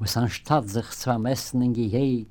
was anstatt sich zu vermessen in Geheg,